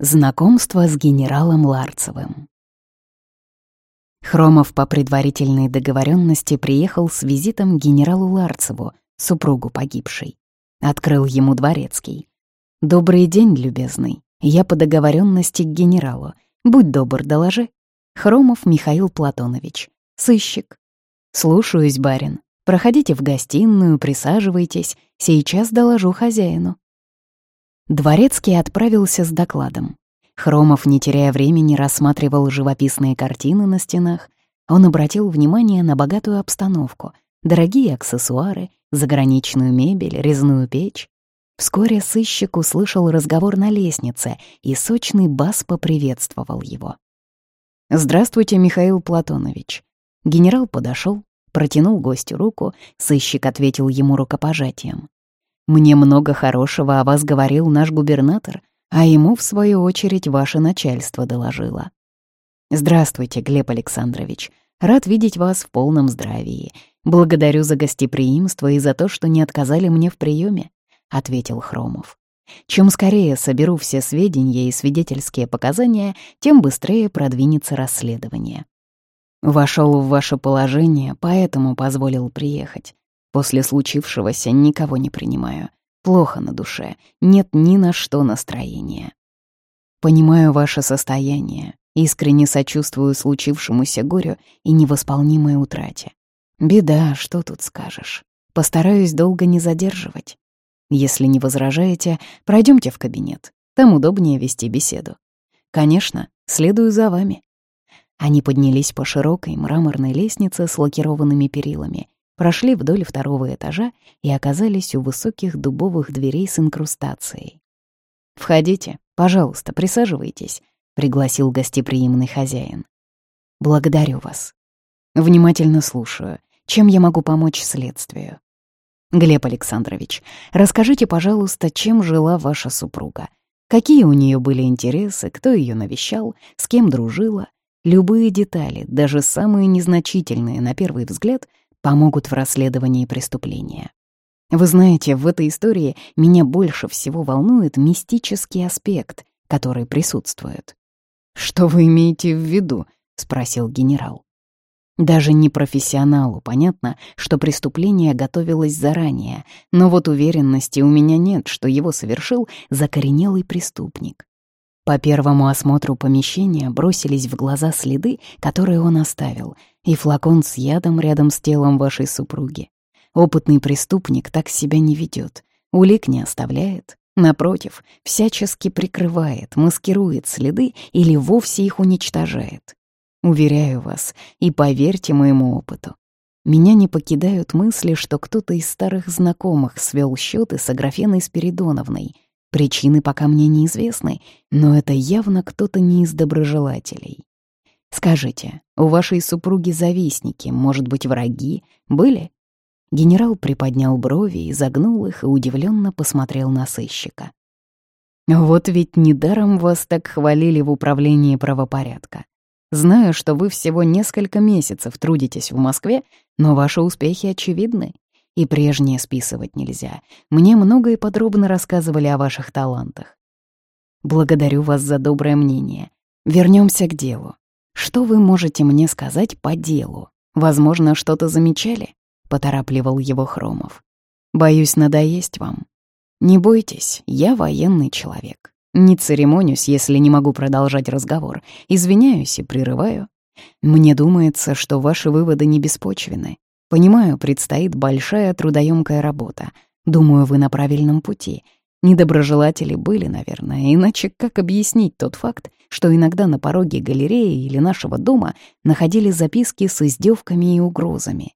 Знакомство с генералом Ларцевым. Хромов по предварительной договоренности приехал с визитом генералу Ларцеву, супругу погибшей. Открыл ему дворецкий. «Добрый день, любезный. Я по договоренности к генералу. Будь добр, доложи. Хромов Михаил Платонович. Сыщик. Слушаюсь, барин. Проходите в гостиную, присаживайтесь. Сейчас доложу хозяину». Дворецкий отправился с докладом. Хромов, не теряя времени, рассматривал живописные картины на стенах. Он обратил внимание на богатую обстановку, дорогие аксессуары, заграничную мебель, резную печь. Вскоре сыщик услышал разговор на лестнице, и сочный бас поприветствовал его. «Здравствуйте, Михаил Платонович». Генерал подошел, протянул гостю руку, сыщик ответил ему рукопожатием. Мне много хорошего о вас говорил наш губернатор, а ему, в свою очередь, ваше начальство доложило. Здравствуйте, Глеб Александрович. Рад видеть вас в полном здравии. Благодарю за гостеприимство и за то, что не отказали мне в приеме, ответил Хромов. Чем скорее соберу все сведения и свидетельские показания, тем быстрее продвинется расследование. Вошел в ваше положение, поэтому позволил приехать. После случившегося никого не принимаю. Плохо на душе, нет ни на что настроения. Понимаю ваше состояние, искренне сочувствую случившемуся горю и невосполнимой утрате. Беда, что тут скажешь. Постараюсь долго не задерживать. Если не возражаете, пройдемте в кабинет. Там удобнее вести беседу. Конечно, следую за вами. Они поднялись по широкой мраморной лестнице с лакированными перилами прошли вдоль второго этажа и оказались у высоких дубовых дверей с инкрустацией. «Входите, пожалуйста, присаживайтесь», — пригласил гостеприимный хозяин. «Благодарю вас. Внимательно слушаю. Чем я могу помочь следствию?» «Глеб Александрович, расскажите, пожалуйста, чем жила ваша супруга? Какие у нее были интересы, кто ее навещал, с кем дружила? Любые детали, даже самые незначительные на первый взгляд, помогут в расследовании преступления. Вы знаете, в этой истории меня больше всего волнует мистический аспект, который присутствует. «Что вы имеете в виду?» — спросил генерал. Даже непрофессионалу понятно, что преступление готовилось заранее, но вот уверенности у меня нет, что его совершил закоренелый преступник. По первому осмотру помещения бросились в глаза следы, которые он оставил, и флакон с ядом рядом с телом вашей супруги. Опытный преступник так себя не ведет, улик не оставляет, напротив, всячески прикрывает, маскирует следы или вовсе их уничтожает. Уверяю вас, и поверьте моему опыту, меня не покидают мысли, что кто-то из старых знакомых свел счеты с Аграфеной Спиридоновной — Причины пока мне неизвестны, но это явно кто-то не из доброжелателей. Скажите, у вашей супруги завистники, может быть, враги, были? Генерал приподнял брови, и загнул их и удивленно посмотрел на сыщика. Вот ведь недаром вас так хвалили в управлении правопорядка. Знаю, что вы всего несколько месяцев трудитесь в Москве, но ваши успехи очевидны. И прежнее списывать нельзя. Мне много и подробно рассказывали о ваших талантах. Благодарю вас за доброе мнение. Вернемся к делу. Что вы можете мне сказать по делу? Возможно, что-то замечали? Поторапливал его Хромов. Боюсь надоесть вам. Не бойтесь, я военный человек. Не церемонюсь, если не могу продолжать разговор. Извиняюсь и прерываю. Мне думается, что ваши выводы не беспочвены. Понимаю, предстоит большая трудоемкая работа. Думаю, вы на правильном пути. Недоброжелатели были, наверное, иначе как объяснить тот факт, что иногда на пороге галереи или нашего дома находили записки с издевками и угрозами.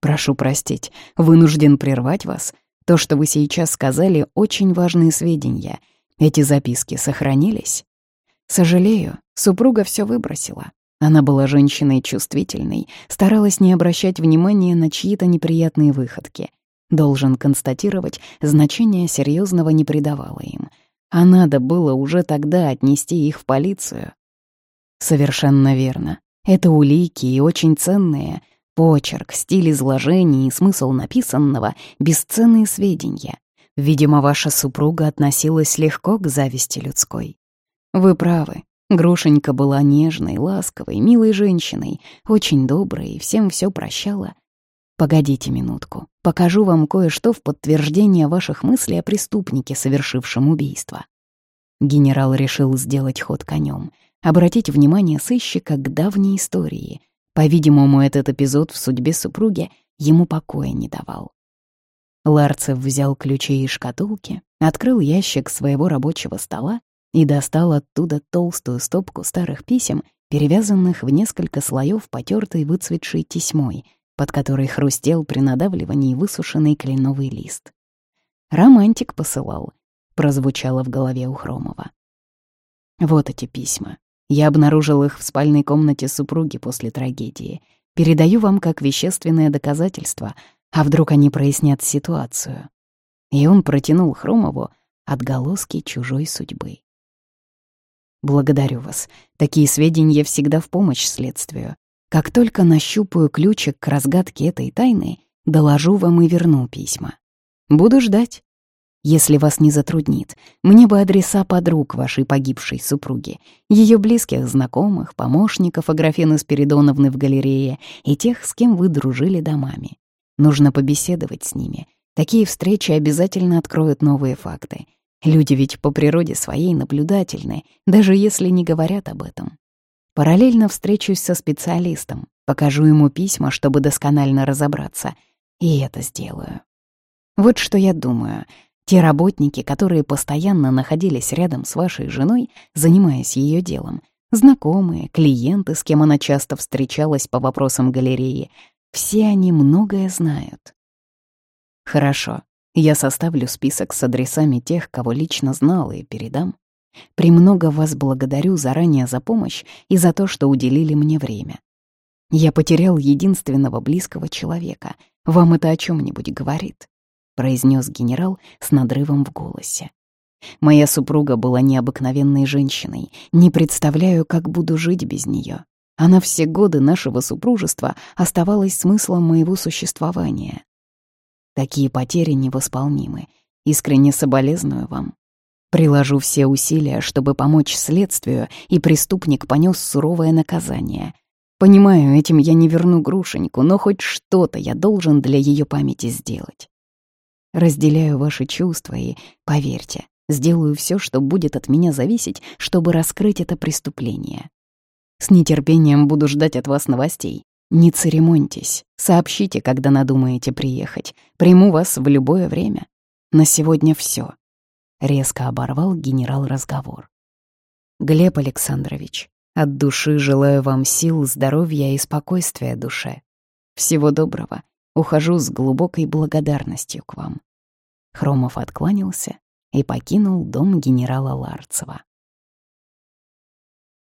Прошу простить, вынужден прервать вас. То, что вы сейчас сказали, очень важные сведения. Эти записки сохранились? Сожалею, супруга все выбросила. Она была женщиной чувствительной, старалась не обращать внимания на чьи-то неприятные выходки. Должен констатировать, значения серьезного не придавала им. А надо было уже тогда отнести их в полицию. Совершенно верно. Это улики и очень ценные. Почерк, стиль изложения и смысл написанного — бесценные сведения. Видимо, ваша супруга относилась легко к зависти людской. Вы правы. Грушенька была нежной, ласковой, милой женщиной, очень доброй всем все прощала. Погодите минутку, покажу вам кое-что в подтверждение ваших мыслей о преступнике, совершившем убийство. Генерал решил сделать ход конем, обратить внимание сыщика к давней истории. По-видимому, этот эпизод в судьбе супруги ему покоя не давал. Ларцев взял ключи из шкатулки, открыл ящик своего рабочего стола и достал оттуда толстую стопку старых писем, перевязанных в несколько слоев потертой выцветшей тесьмой, под которой хрустел при надавливании высушенный кленовый лист. «Романтик посылал», — прозвучало в голове у Хромова. «Вот эти письма. Я обнаружил их в спальной комнате супруги после трагедии. Передаю вам как вещественное доказательство, а вдруг они прояснят ситуацию». И он протянул Хромову отголоски чужой судьбы. Благодарю вас. Такие сведения всегда в помощь следствию. Как только нащупаю ключик к разгадке этой тайны, доложу вам и верну письма. Буду ждать. Если вас не затруднит, мне бы адреса подруг вашей погибшей супруги, ее близких знакомых, помощников Аграфены Спиридоновны в галерее и тех, с кем вы дружили домами. Нужно побеседовать с ними. Такие встречи обязательно откроют новые факты — Люди ведь по природе своей наблюдательны, даже если не говорят об этом. Параллельно встречусь со специалистом, покажу ему письма, чтобы досконально разобраться, и это сделаю. Вот что я думаю. Те работники, которые постоянно находились рядом с вашей женой, занимаясь ее делом, знакомые, клиенты, с кем она часто встречалась по вопросам галереи, все они многое знают. Хорошо, я составлю список с адресами тех, кого лично знал, и передам. Премного вас благодарю заранее за помощь и за то, что уделили мне время. Я потерял единственного близкого человека. Вам это о чем нибудь говорит?» — произнес генерал с надрывом в голосе. «Моя супруга была необыкновенной женщиной. Не представляю, как буду жить без нее. Она все годы нашего супружества оставалась смыслом моего существования. Такие потери невосполнимы. Искренне соболезную вам. Приложу все усилия, чтобы помочь следствию, и преступник понес суровое наказание. Понимаю, этим я не верну Грушеньку, но хоть что-то я должен для ее памяти сделать. Разделяю ваши чувства и, поверьте, сделаю все, что будет от меня зависеть, чтобы раскрыть это преступление. С нетерпением буду ждать от вас новостей. Не церемоньтесь, сообщите, когда надумаете приехать. Приму вас в любое время. На сегодня все. Резко оборвал генерал разговор. Глеб Александрович, от души желаю вам сил, здоровья и спокойствия душе. Всего доброго. Ухожу с глубокой благодарностью к вам. Хромов откланялся и покинул дом генерала Ларцева.